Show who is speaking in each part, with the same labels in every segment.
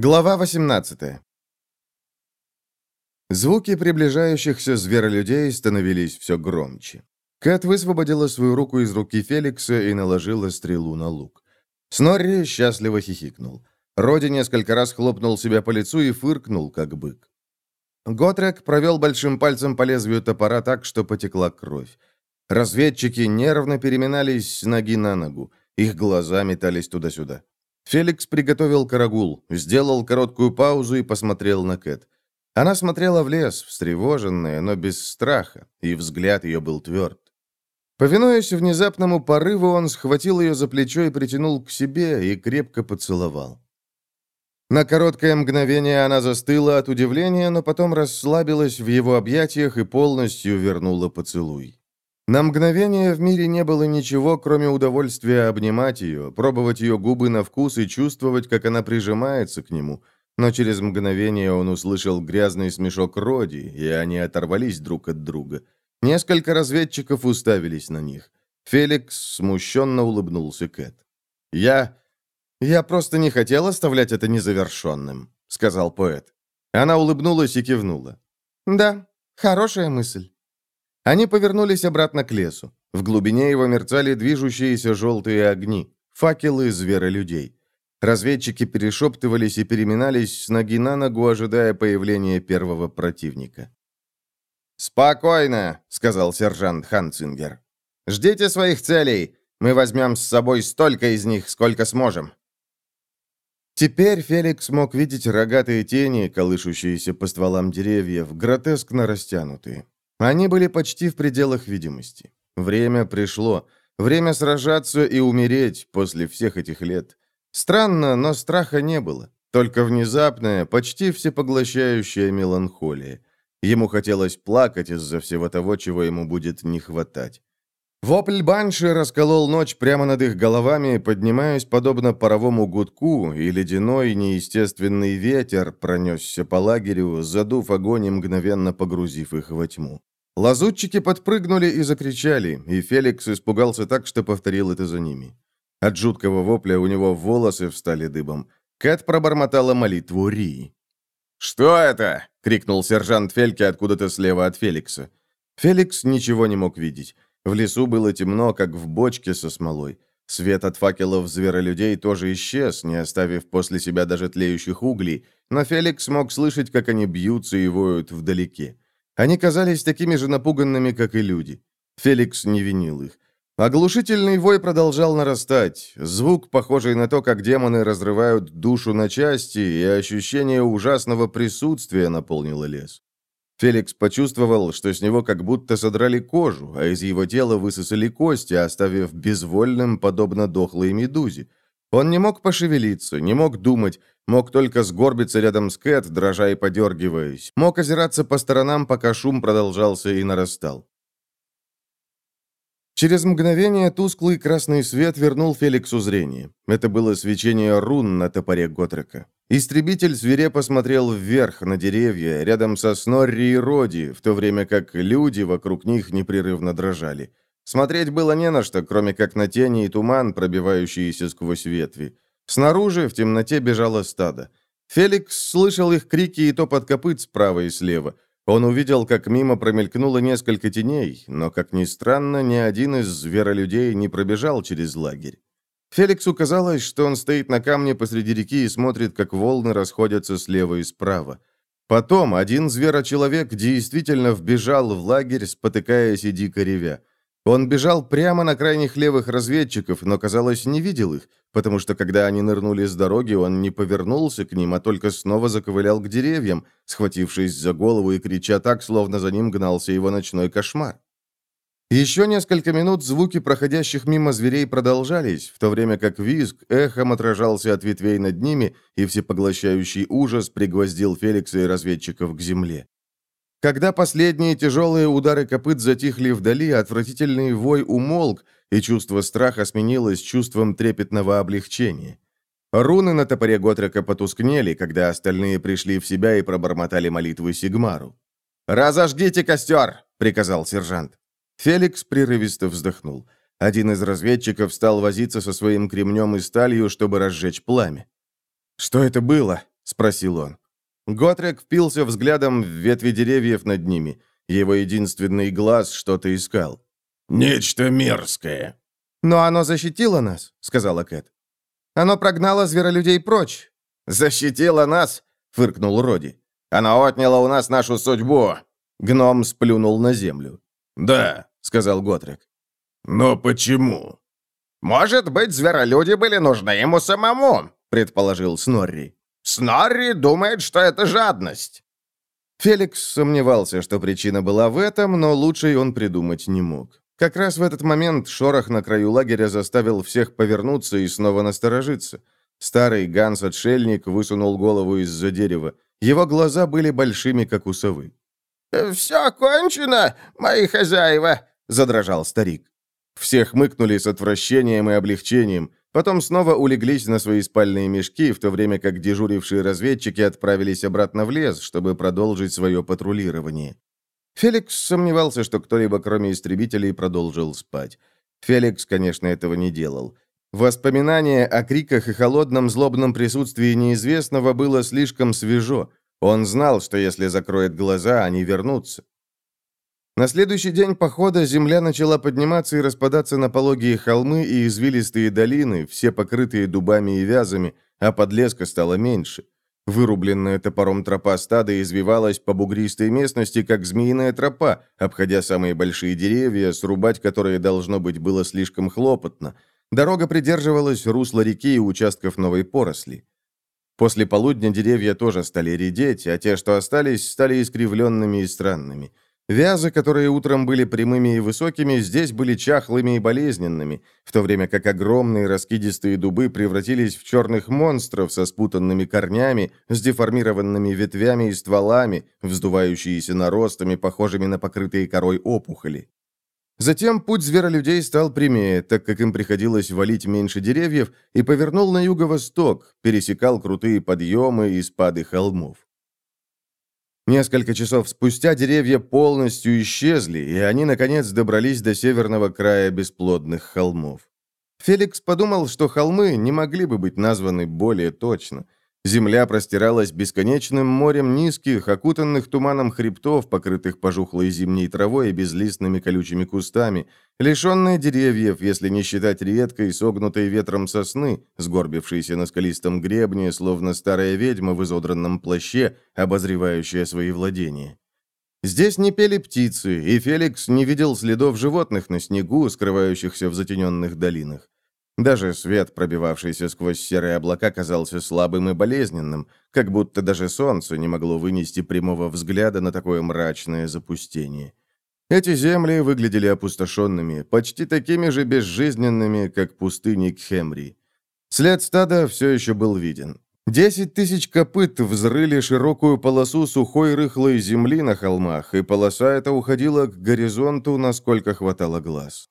Speaker 1: Глава 18 Звуки приближающихся зверолюдей становились все громче. Кэт высвободила свою руку из руки Феликса и наложила стрелу на лук. Снорри счастливо хихикнул. Роди несколько раз хлопнул себя по лицу и фыркнул, как бык. Готрек провел большим пальцем по лезвию топора так, что потекла кровь. Разведчики нервно переминались с ноги на ногу. Их глаза метались туда-сюда. Феликс приготовил карагул, сделал короткую паузу и посмотрел на Кэт. Она смотрела в лес, встревоженная, но без страха, и взгляд ее был тверд. Повинуясь внезапному порыву, он схватил ее за плечо и притянул к себе и крепко поцеловал. На короткое мгновение она застыла от удивления, но потом расслабилась в его объятиях и полностью вернула поцелуй. На мгновение в мире не было ничего, кроме удовольствия обнимать ее, пробовать ее губы на вкус и чувствовать, как она прижимается к нему. Но через мгновение он услышал грязный смешок Роди, и они оторвались друг от друга. Несколько разведчиков уставились на них. Феликс смущенно улыбнулся Кэт. «Я... я просто не хотел оставлять это незавершенным», — сказал поэт. Она улыбнулась и кивнула. «Да, хорошая мысль». Они повернулись обратно к лесу. В глубине его мерцали движущиеся желтые огни, факелы зверолюдей. Разведчики перешептывались и переминались с ноги на ногу, ожидая появления первого противника. «Спокойно», — сказал сержант Ханцингер. «Ждите своих целей. Мы возьмем с собой столько из них, сколько сможем». Теперь Феликс мог видеть рогатые тени, колышущиеся по стволам деревьев, гротескно растянутые. Они были почти в пределах видимости. Время пришло. Время сражаться и умереть после всех этих лет. Странно, но страха не было. Только внезапная, почти всепоглощающая меланхолия. Ему хотелось плакать из-за всего того, чего ему будет не хватать. Вопль банши расколол ночь прямо над их головами, поднимаясь подобно паровому гудку, и ледяной неестественный ветер пронесся по лагерю, задув огонь и мгновенно погрузив их во тьму. Лазутчики подпрыгнули и закричали, и Феликс испугался так, что повторил это за ними. От жуткого вопля у него волосы встали дыбом. Кэт пробормотала молитву Ри. «Что это?» — крикнул сержант Фельке откуда-то слева от Феликса. Феликс ничего не мог видеть. В лесу было темно, как в бочке со смолой. Свет от факелов зверолюдей тоже исчез, не оставив после себя даже тлеющих углей, но Феликс мог слышать, как они бьются и воют вдалеке. Они казались такими же напуганными, как и люди. Феликс не винил их. Оглушительный вой продолжал нарастать. Звук, похожий на то, как демоны разрывают душу на части, и ощущение ужасного присутствия наполнило лес. Феликс почувствовал, что с него как будто содрали кожу, а из его тела высосали кости, оставив безвольным, подобно дохлой медузе. Он не мог пошевелиться, не мог думать, мог только сгорбиться рядом с Кэт, дрожа и подергиваясь, мог озираться по сторонам, пока шум продолжался и нарастал. Через мгновение тусклый красный свет вернул Феликсу зрение. Это было свечение рун на топоре Готрека. Истребитель свирепо смотрел вверх, на деревья, рядом со Снорри и Роди, в то время как люди вокруг них непрерывно дрожали. Смотреть было не на что, кроме как на тени и туман, пробивающиеся сквозь ветви. Снаружи в темноте бежало стадо. Феликс слышал их крики и топот копыт справа и слева. Он увидел, как мимо промелькнуло несколько теней, но, как ни странно, ни один из зверолюдей не пробежал через лагерь. Феликсу казалось, что он стоит на камне посреди реки и смотрит, как волны расходятся слева и справа. Потом один зверочеловек действительно вбежал в лагерь, спотыкаясь и дико ревя. Он бежал прямо на крайних левых разведчиков, но, казалось, не видел их, потому что, когда они нырнули с дороги, он не повернулся к ним, а только снова заковылял к деревьям, схватившись за голову и крича так, словно за ним гнался его ночной кошмар. Еще несколько минут звуки проходящих мимо зверей продолжались, в то время как визг эхом отражался от ветвей над ними, и всепоглощающий ужас пригвоздил Феликса и разведчиков к земле. Когда последние тяжелые удары копыт затихли вдали, отвратительный вой умолк, и чувство страха сменилось чувством трепетного облегчения. Руны на топоре Готрека потускнели, когда остальные пришли в себя и пробормотали молитвы Сигмару. «Разожгите костер!» — приказал сержант. Феликс прерывисто вздохнул. Один из разведчиков стал возиться со своим кремнем и сталью, чтобы разжечь пламя. «Что это было?» спросил он. Готрек впился взглядом в ветви деревьев над ними. Его единственный глаз что-то искал.
Speaker 2: «Нечто мерзкое».
Speaker 3: «Но оно защитило нас», — сказала Кэт. «Оно прогнало зверолюдей прочь».
Speaker 1: «Защитило нас?» — фыркнул Роди. «Оно отняло у нас нашу судьбу». Гном сплюнул на землю.
Speaker 2: «Да», — сказал Готрек. «Но почему?»
Speaker 1: «Может быть, зверолюди были нужны ему самому», — предположил Снорри. «Снорри думает, что это жадность». Феликс сомневался, что причина была в этом, но лучшей он придумать не мог. Как раз в этот момент шорох на краю лагеря заставил всех повернуться и снова насторожиться. Старый Ганс-отшельник высунул голову из-за дерева. Его глаза были большими, как у совы.
Speaker 4: «Все кончено, мои хозяева!» — задрожал старик.
Speaker 1: Все хмыкнули с отвращением и облегчением, потом снова улеглись на свои спальные мешки, в то время как дежурившие разведчики отправились обратно в лес, чтобы продолжить свое патрулирование. Феликс сомневался, что кто-либо, кроме истребителей, продолжил спать. Феликс, конечно, этого не делал. Воспоминание о криках и холодном злобном присутствии неизвестного было слишком свежо. Он знал, что если закроет глаза, они вернутся. На следующий день похода земля начала подниматься и распадаться на пологие холмы и извилистые долины, все покрытые дубами и вязами, а подлеска стало меньше. Вырубленная топором тропа стада извивалась по бугристой местности, как змеиная тропа, обходя самые большие деревья, срубать которые, должно быть, было слишком хлопотно. Дорога придерживалась русла реки и участков новой поросли. После полудня деревья тоже стали редеть, а те, что остались, стали искривленными и странными – Вязы, которые утром были прямыми и высокими, здесь были чахлыми и болезненными, в то время как огромные раскидистые дубы превратились в черных монстров со спутанными корнями, с деформированными ветвями и стволами, вздувающиеся наростами, похожими на покрытые корой опухоли. Затем путь зверолюдей стал прямее, так как им приходилось валить меньше деревьев, и повернул на юго-восток, пересекал крутые подъемы и спады холмов. Несколько часов спустя деревья полностью исчезли, и они, наконец, добрались до северного края бесплодных холмов. Феликс подумал, что холмы не могли бы быть названы более точно – Земля простиралась бесконечным морем низких, окутанных туманом хребтов, покрытых пожухлой зимней травой и безлистными колючими кустами, лишенные деревьев, если не считать редкой, согнутой ветром сосны, сгорбившейся на скалистом гребне, словно старая ведьма в изодранном плаще, обозревающая свои владения. Здесь не пели птицы, и Феликс не видел следов животных на снегу, скрывающихся в затененных долинах. Даже свет, пробивавшийся сквозь серые облака, казался слабым и болезненным, как будто даже солнце не могло вынести прямого взгляда на такое мрачное запустение. Эти земли выглядели опустошенными, почти такими же безжизненными, как пустыни Кхемри. След стада все еще был виден. Десять тысяч копыт взрыли широкую полосу сухой рыхлой земли на холмах, и полоса эта уходила к горизонту, насколько хватало глаз.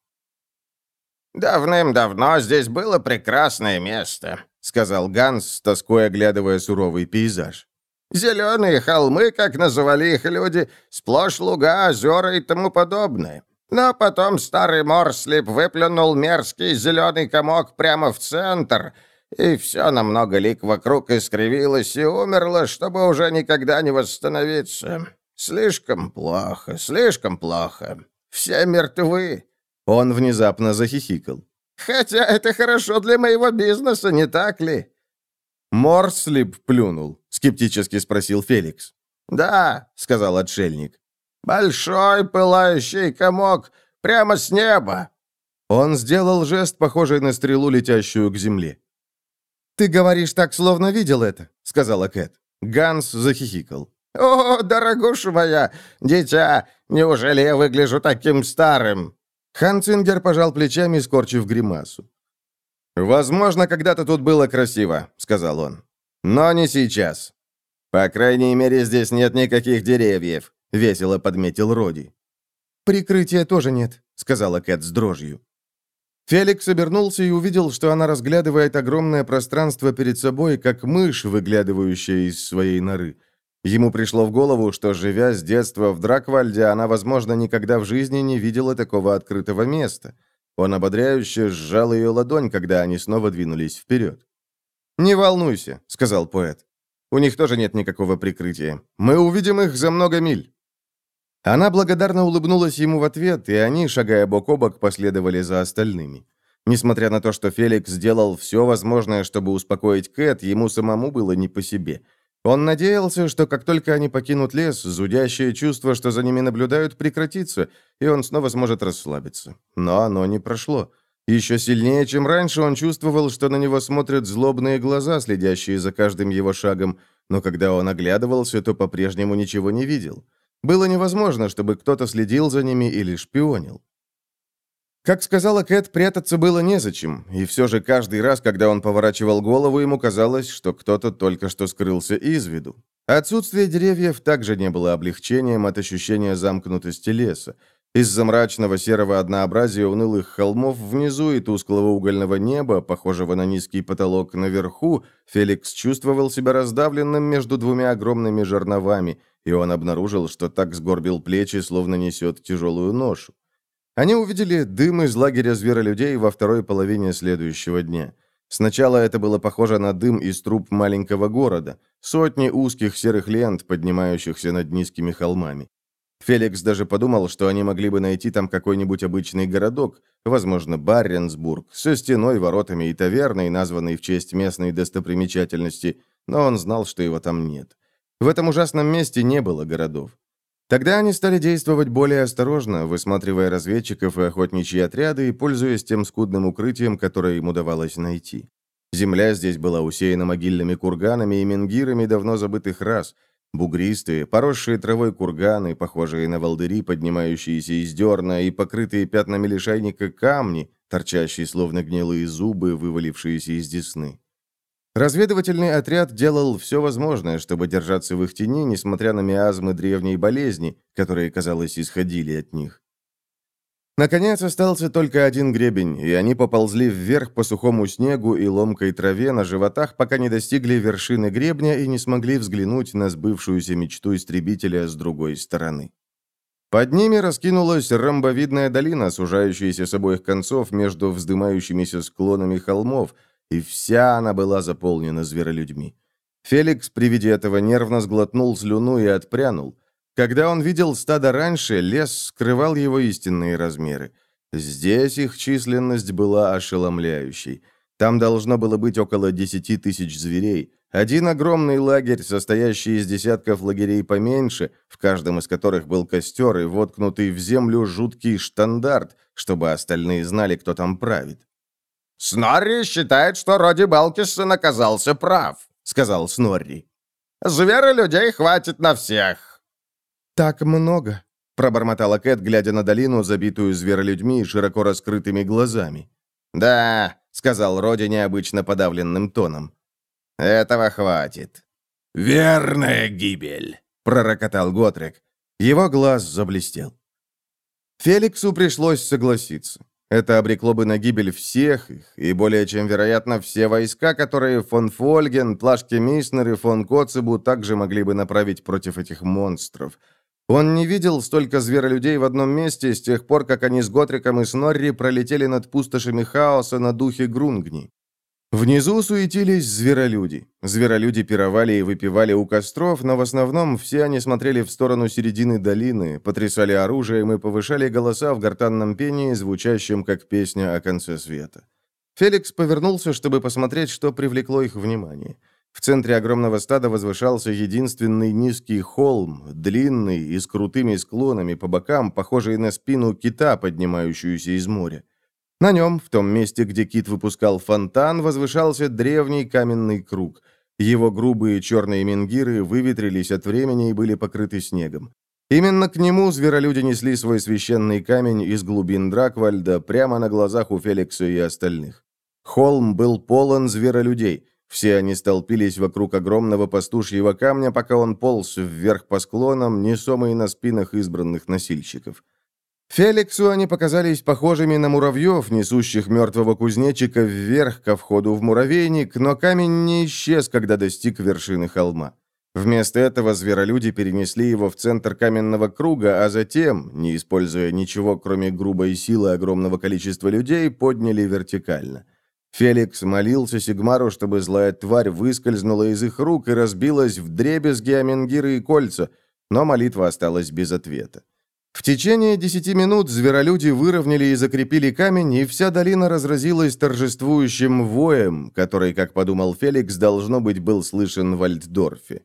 Speaker 4: «Давным-давно здесь было прекрасное место», — сказал Ганс, с тоской оглядывая суровый пейзаж. «Зеленые холмы, как называли их люди, сплошь луга, озера и тому подобное. Но потом старый Морслип выплюнул мерзкий зеленый комок прямо в центр, и все на много лик вокруг искривилось и умерло, чтобы уже никогда не восстановиться. Слишком плохо, слишком плохо. Все мертвы.
Speaker 1: Он внезапно захихикал.
Speaker 4: «Хотя это хорошо для моего бизнеса, не так ли?»
Speaker 1: «Морслип плюнул?» — скептически спросил Феликс.
Speaker 4: «Да», — сказал отшельник. «Большой пылающий комок прямо с неба».
Speaker 1: Он сделал жест, похожий на стрелу, летящую к земле.
Speaker 3: «Ты говоришь так, словно видел это», —
Speaker 1: сказала Кэт. Ганс захихикал.
Speaker 4: «О, дорогуша моя, дитя, неужели я выгляжу таким старым?»
Speaker 1: Ханцингер пожал плечами, скорчив гримасу. «Возможно, когда-то тут было красиво», — сказал он. «Но не сейчас. По крайней мере, здесь нет никаких деревьев», — весело подметил Роди.
Speaker 3: «Прикрытия тоже нет», — сказала Кэт с дрожью.
Speaker 1: Феликс обернулся и увидел, что она разглядывает огромное пространство перед собой, как мышь, выглядывающая из своей норы. Ему пришло в голову, что, живя с детства в Драквальде, она, возможно, никогда в жизни не видела такого открытого места. Он ободряюще сжал ее ладонь, когда они снова двинулись вперед. «Не волнуйся», — сказал поэт. У них тоже нет никакого прикрытия. Мы увидим их за много миль». Она благодарно улыбнулась ему в ответ, и они, шагая бок о бок, последовали за остальными. Несмотря на то, что Феликс сделал все возможное, чтобы успокоить Кэт, ему самому было не по себе. Он надеялся, что как только они покинут лес, зудящее чувство, что за ними наблюдают, прекратится, и он снова сможет расслабиться. Но оно не прошло. Еще сильнее, чем раньше, он чувствовал, что на него смотрят злобные глаза, следящие за каждым его шагом, но когда он оглядывался, то по-прежнему ничего не видел. Было невозможно, чтобы кто-то следил за ними или шпионил. Как сказала Кэт, прятаться было незачем, и все же каждый раз, когда он поворачивал голову, ему казалось, что кто-то только что скрылся из виду. Отсутствие деревьев также не было облегчением от ощущения замкнутости леса. Из-за мрачного серого однообразия унылых холмов внизу и тусклого угольного неба, похожего на низкий потолок наверху, Феликс чувствовал себя раздавленным между двумя огромными жерновами, и он обнаружил, что так сгорбил плечи, словно несет тяжелую ношу. Они увидели дым из лагеря зверолюдей во второй половине следующего дня. Сначала это было похоже на дым из труб маленького города, сотни узких серых лент, поднимающихся над низкими холмами. Феликс даже подумал, что они могли бы найти там какой-нибудь обычный городок, возможно, Барренсбург, со стеной, воротами и таверной, названной в честь местной достопримечательности, но он знал, что его там нет. В этом ужасном месте не было городов. Тогда они стали действовать более осторожно, высматривая разведчиков и охотничьи отряды и пользуясь тем скудным укрытием, которое им удавалось найти. Земля здесь была усеяна могильными курганами и менгирами давно забытых рас, бугристые, поросшие травой курганы, похожие на волдыри, поднимающиеся из дерна, и покрытые пятнами лишайника камни, торчащие словно гнилые зубы, вывалившиеся из десны. Разведывательный отряд делал все возможное, чтобы держаться в их тени, несмотря на миазмы древней болезни, которые, казалось, исходили от них. Наконец остался только один гребень, и они поползли вверх по сухому снегу и ломкой траве на животах, пока не достигли вершины гребня и не смогли взглянуть на сбывшуюся мечту истребителя с другой стороны. Под ними раскинулась ромбовидная долина, сужающаяся с обоих концов между вздымающимися склонами холмов, и вся она была заполнена зверолюдьми. Феликс при виде этого нервно сглотнул слюну и отпрянул. Когда он видел стадо раньше, лес скрывал его истинные размеры. Здесь их численность была ошеломляющей. Там должно было быть около десяти тысяч зверей. Один огромный лагерь, состоящий из десятков лагерей поменьше, в каждом из которых был костер и воткнутый в землю жуткий штандарт, чтобы остальные знали, кто там правит.
Speaker 4: «Снорри считает, что Роди Балкисон оказался прав», — сказал Снорри. «Звера людей хватит на всех».
Speaker 1: «Так много», — пробормотала Кэт, глядя на долину, забитую зверолюдьми и широко раскрытыми глазами.
Speaker 4: «Да», — сказал Роди необычно подавленным тоном. «Этого хватит».
Speaker 2: «Верная гибель», —
Speaker 1: пророкотал Готрик. Его глаз заблестел. Феликсу пришлось согласиться. Это обрекло бы на гибель всех их, и более чем вероятно, все войска, которые фон Фольген, Плашке Миснер и фон Коцебу также могли бы направить против этих монстров. Он не видел столько зверолюдей в одном месте с тех пор, как они с Готриком и Снорри пролетели над пустошами хаоса на духе Грунгни. Внизу суетились зверолюди. Зверолюди пировали и выпивали у костров, но в основном все они смотрели в сторону середины долины, потрясали оружием и повышали голоса в гортанном пении, звучащем как песня о конце света. Феликс повернулся, чтобы посмотреть, что привлекло их внимание. В центре огромного стада возвышался единственный низкий холм, длинный и с крутыми склонами по бокам, похожий на спину кита, поднимающуюся из моря. На нем, в том месте, где кит выпускал фонтан, возвышался древний каменный круг. Его грубые черные менгиры выветрились от времени и были покрыты снегом. Именно к нему зверолюди несли свой священный камень из глубин Драквальда прямо на глазах у Феликса и остальных. Холм был полон зверолюдей. Все они столпились вокруг огромного пастушьего камня, пока он полз вверх по склонам, несомые на спинах избранных носильщиков. Феликсу они показались похожими на муравьев, несущих мертвого кузнечика вверх ко входу в муравейник, но камень не исчез, когда достиг вершины холма. Вместо этого зверолюди перенесли его в центр каменного круга, а затем, не используя ничего, кроме грубой силы огромного количества людей, подняли вертикально. Феликс молился Сигмару, чтобы злая тварь выскользнула из их рук и разбилась в дребезги Аменгиры и кольца, но молитва осталась без ответа. Течение десяти минут зверолюди выровняли и закрепили камень, и вся долина разразилась торжествующим воем, который, как подумал Феликс, должно быть, был слышен в Альтдорфе.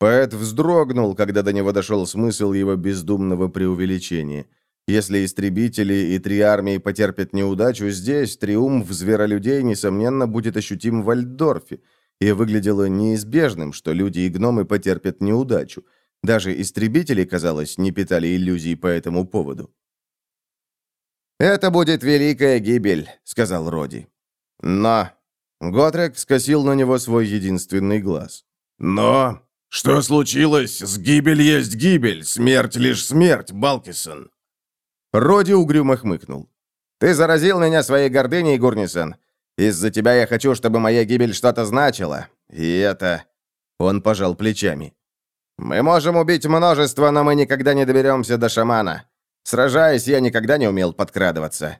Speaker 1: Поэт вздрогнул, когда до него дошел смысл его бездумного преувеличения. Если истребители и три армии потерпят неудачу, здесь триумф зверолюдей, несомненно, будет ощутим в Альтдорфе, и выглядело неизбежным, что люди и гномы потерпят неудачу. Даже истребители, казалось, не питали иллюзий по этому поводу. «Это будет великая гибель», — сказал Роди. «Но...» Готрек скосил на него свой единственный глаз.
Speaker 2: «Но...» «Что случилось? С гибель есть гибель, смерть лишь смерть, Балкисон!»
Speaker 1: Роди угрюмо хмыкнул. «Ты заразил меня своей гордыней, Гурнисон. Из-за тебя я хочу, чтобы моя гибель что-то значила. И это...» Он пожал плечами. «Мы можем убить множество, но мы никогда не доберемся до шамана. Сражаясь, я никогда не умел подкрадываться».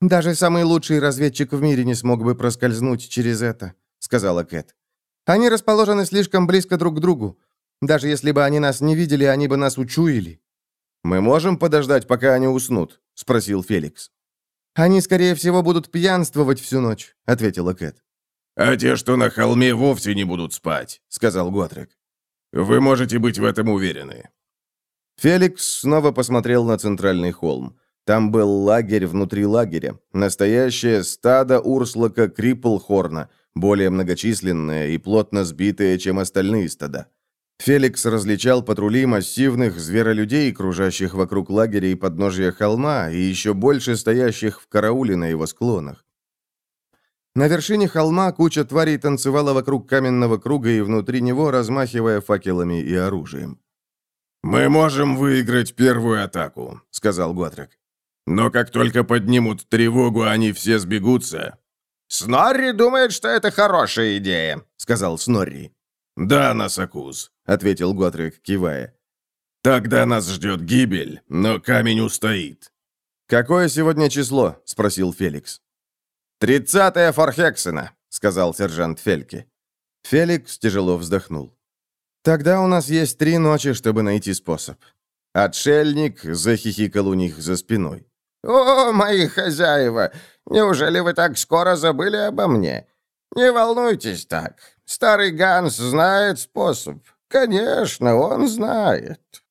Speaker 1: «Даже самый лучший разведчик в мире не смог бы проскользнуть через это», — сказала Кэт. «Они расположены слишком близко друг к другу. Даже если бы они нас не видели, они бы нас учуяли». «Мы можем подождать, пока они уснут?» — спросил Феликс. «Они, скорее всего, будут пьянствовать всю ночь», — ответила Кэт.
Speaker 2: «А те, что на холме, вовсе не будут спать», — сказал Готрек. Вы можете быть в этом уверены».
Speaker 1: Феликс снова посмотрел на центральный холм. Там был лагерь внутри лагеря. Настоящее стадо урслока Криплхорна, более многочисленное и плотно сбитое, чем остальные стада. Феликс различал патрули массивных зверолюдей, кружащих вокруг лагеря и подножия холма, и еще больше стоящих в карауле на его склонах. На вершине холма куча тварей танцевала вокруг каменного круга и внутри него, размахивая факелами и оружием.
Speaker 2: «Мы можем выиграть первую атаку», — сказал Готрек. «Но как только поднимут тревогу, они все сбегутся».
Speaker 4: «Снорри думает, что это хорошая идея», — сказал Снорри.
Speaker 2: «Да, Насакус», — ответил Готрек, кивая. «Тогда нас ждет гибель, но камень устоит».
Speaker 1: «Какое сегодня число?» — спросил Феликс.
Speaker 4: «Тридцатая Форхексена», — сказал сержант Фельки.
Speaker 1: Феликс тяжело вздохнул. «Тогда у нас есть три ночи, чтобы найти способ». Отшельник захихикал у них за спиной.
Speaker 4: «О, мои хозяева, неужели вы так скоро забыли обо мне? Не волнуйтесь так. Старый Ганс знает способ. Конечно, он знает».